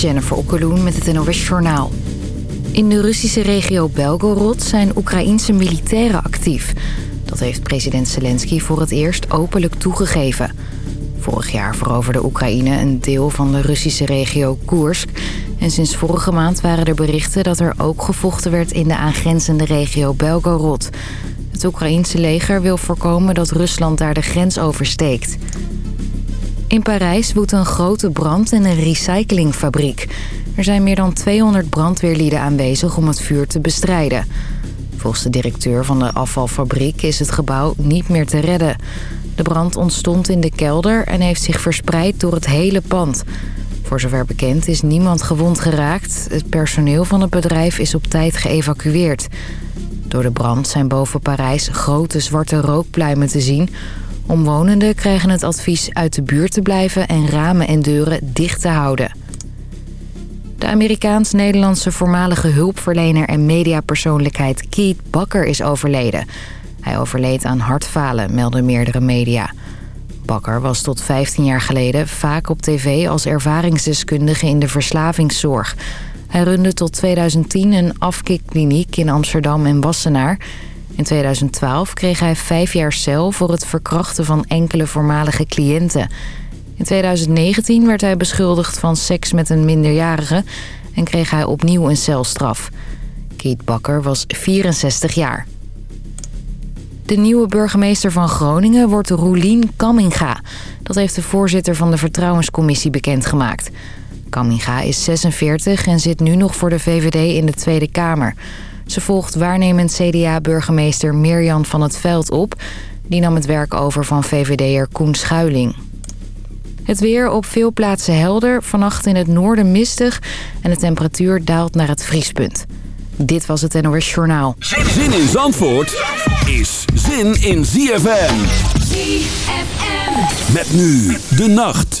Jennifer Okkeloen met het NOS Journaal. In de Russische regio Belgorod zijn Oekraïense militairen actief. Dat heeft president Zelensky voor het eerst openlijk toegegeven. Vorig jaar veroverde Oekraïne een deel van de Russische regio Koersk... en sinds vorige maand waren er berichten dat er ook gevochten werd... in de aangrenzende regio Belgorod. Het Oekraïense leger wil voorkomen dat Rusland daar de grens oversteekt... In Parijs woedt een grote brand in een recyclingfabriek. Er zijn meer dan 200 brandweerlieden aanwezig om het vuur te bestrijden. Volgens de directeur van de afvalfabriek is het gebouw niet meer te redden. De brand ontstond in de kelder en heeft zich verspreid door het hele pand. Voor zover bekend is niemand gewond geraakt. Het personeel van het bedrijf is op tijd geëvacueerd. Door de brand zijn boven Parijs grote zwarte rookpluimen te zien... Omwonenden krijgen het advies uit de buurt te blijven en ramen en deuren dicht te houden. De Amerikaans-Nederlandse voormalige hulpverlener en mediapersoonlijkheid Keith Bakker is overleden. Hij overleed aan hartfalen, melden meerdere media. Bakker was tot 15 jaar geleden vaak op tv als ervaringsdeskundige in de verslavingszorg. Hij runde tot 2010 een afkikkliniek in Amsterdam en Wassenaar... In 2012 kreeg hij vijf jaar cel voor het verkrachten van enkele voormalige cliënten. In 2019 werd hij beschuldigd van seks met een minderjarige en kreeg hij opnieuw een celstraf. Keith Bakker was 64 jaar. De nieuwe burgemeester van Groningen wordt Roelien Kamminga. Dat heeft de voorzitter van de Vertrouwenscommissie bekendgemaakt. Kamminga is 46 en zit nu nog voor de VVD in de Tweede Kamer. Ze volgt waarnemend CDA-burgemeester Mirjan van het Veld op. Die nam het werk over van VVD'er Koen Schuiling. Het weer op veel plaatsen helder, vannacht in het noorden mistig... en de temperatuur daalt naar het vriespunt. Dit was het NOS Journaal. Zin in Zandvoort is zin in ZFM. ZFM. Met nu de nacht.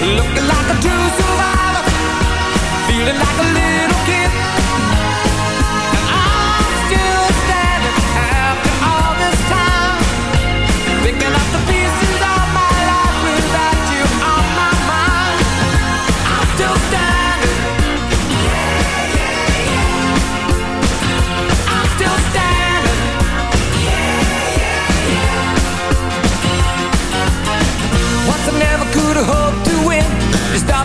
Looking like a true survivor Feeling like a little kid And I'm still standing after all this time Picking up the pieces of my life Without you on my mind I'm still standing yeah, yeah, yeah. I'm still standing. Once I never could have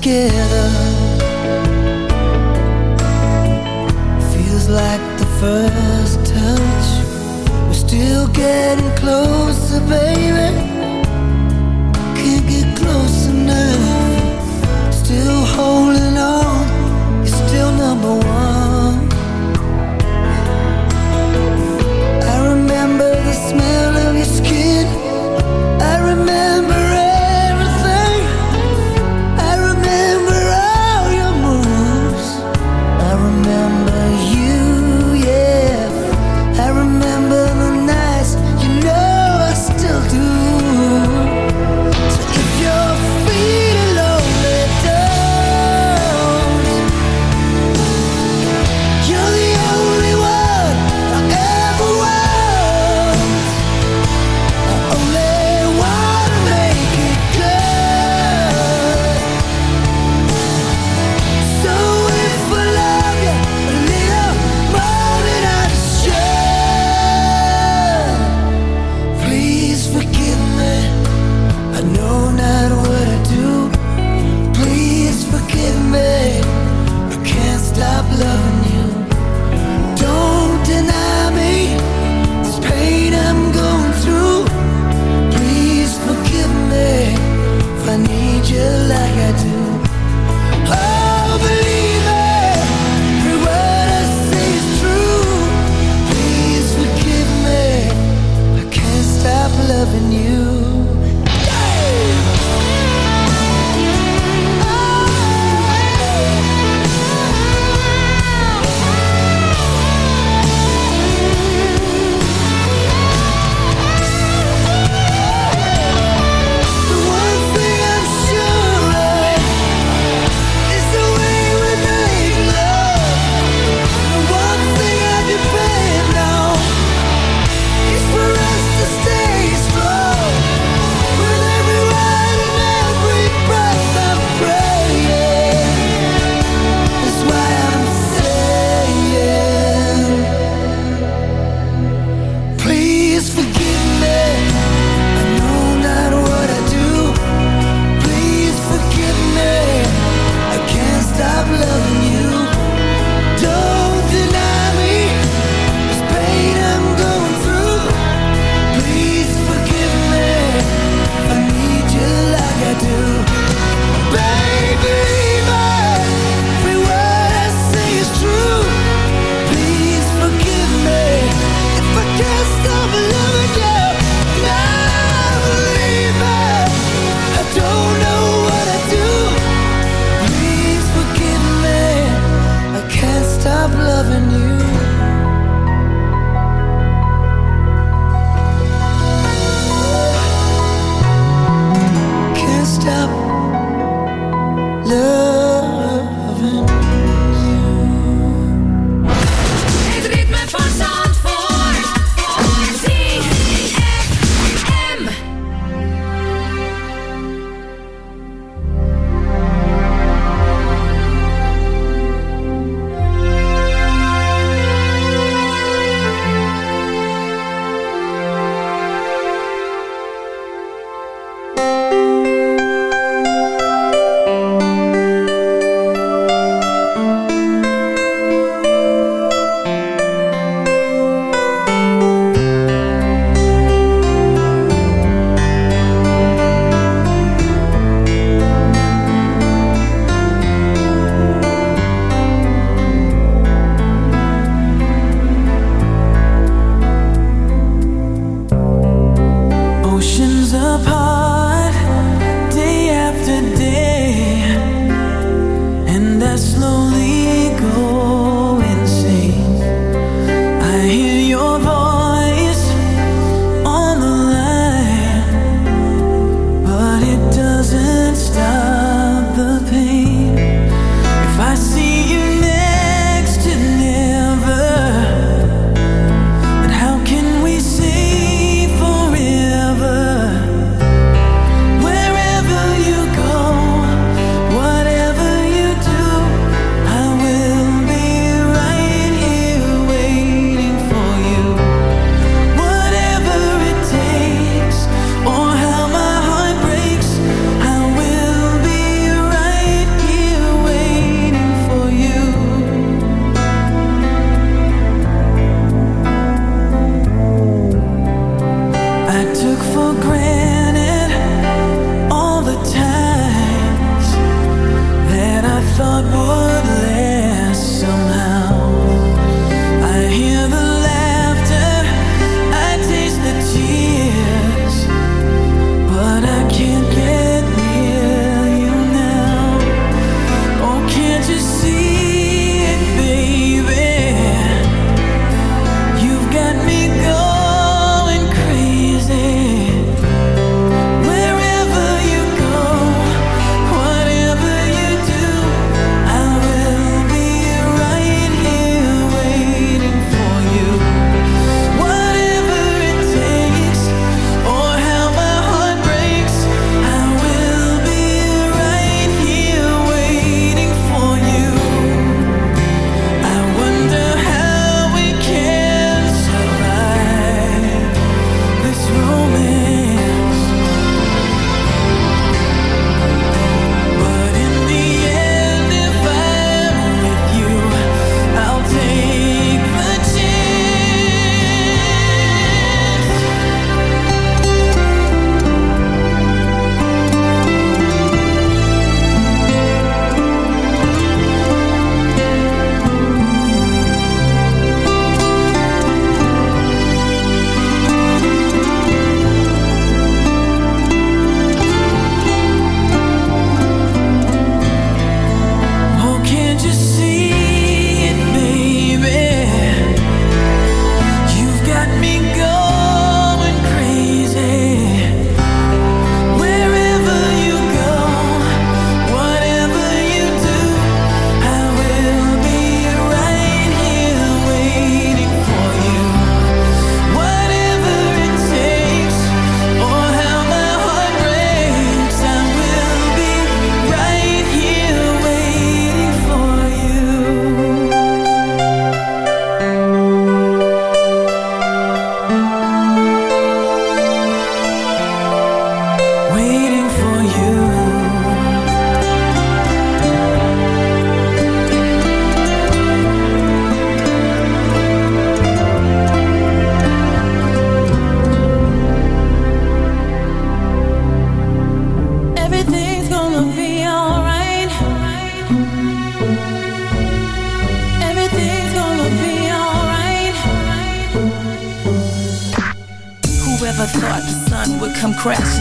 together. Feels like the first touch. We're still getting closer, baby.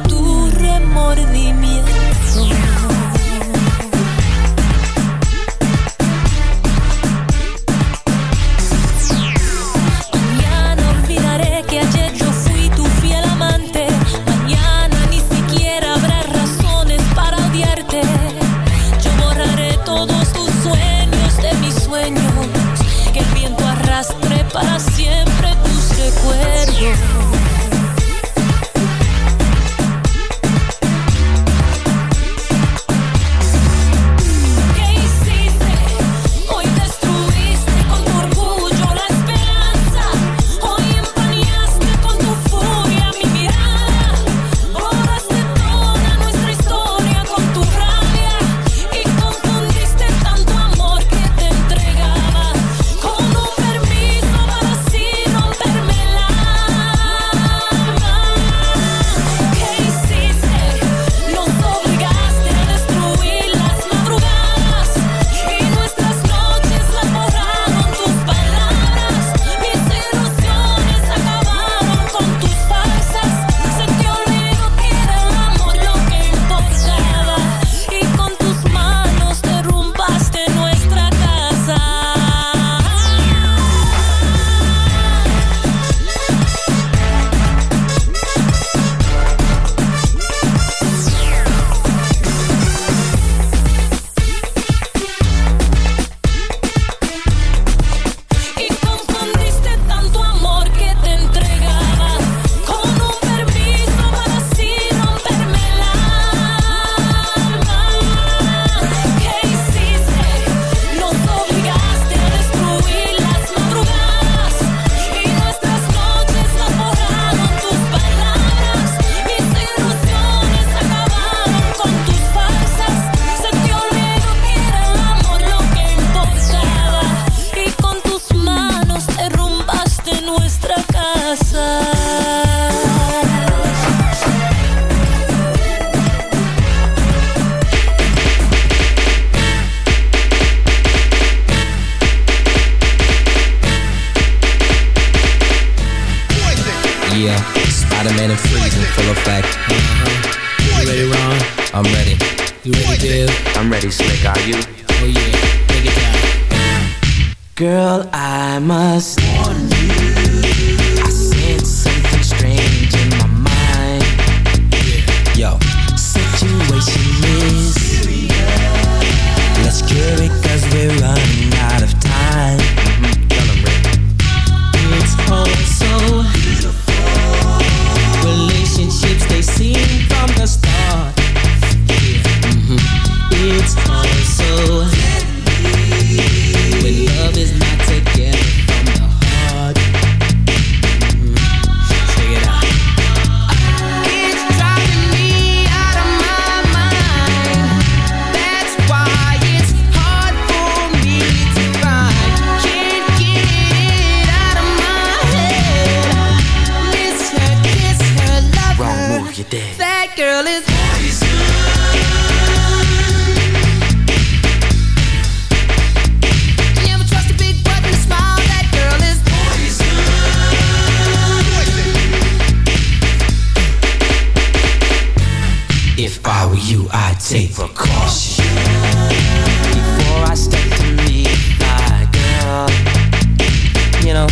tu remordimiento. If I were you, I'd take precaution before I step to meet my girl. You know,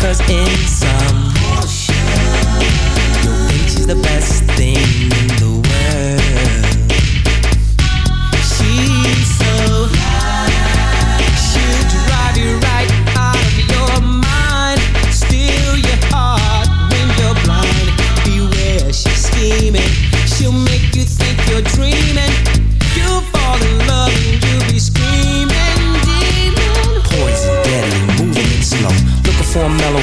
cause in some, your bitch is the best thing.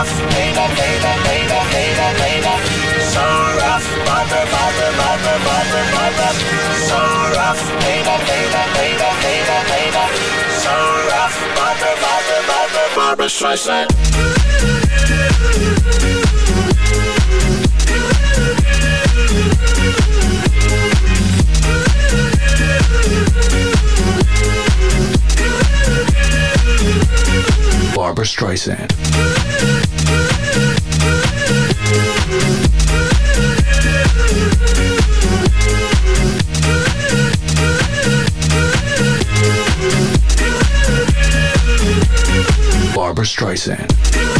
Rough, baby, baby, baby, baby, baby. So rough, Barbara, Barbara, Barbara, Barbara, Barbara. So rough, baby, baby, baby, baby, baby. So rough, Barbara, Barbara, Barbara, Barbra Streisand. Barbra Streisand. Barbra Streisand.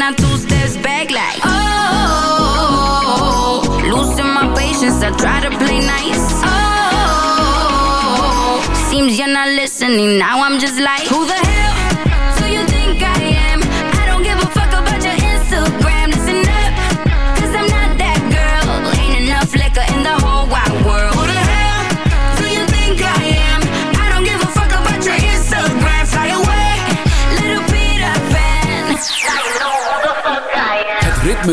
then I two steps back like oh, oh, oh, oh. losing my patience. I try to play nice. Oh, seems you're not listening. Now I'm just like who the.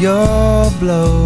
You're blowing,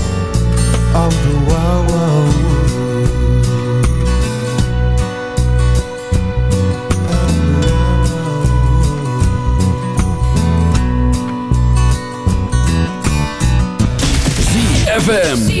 of the wild, wild wood. ZFM. ZFM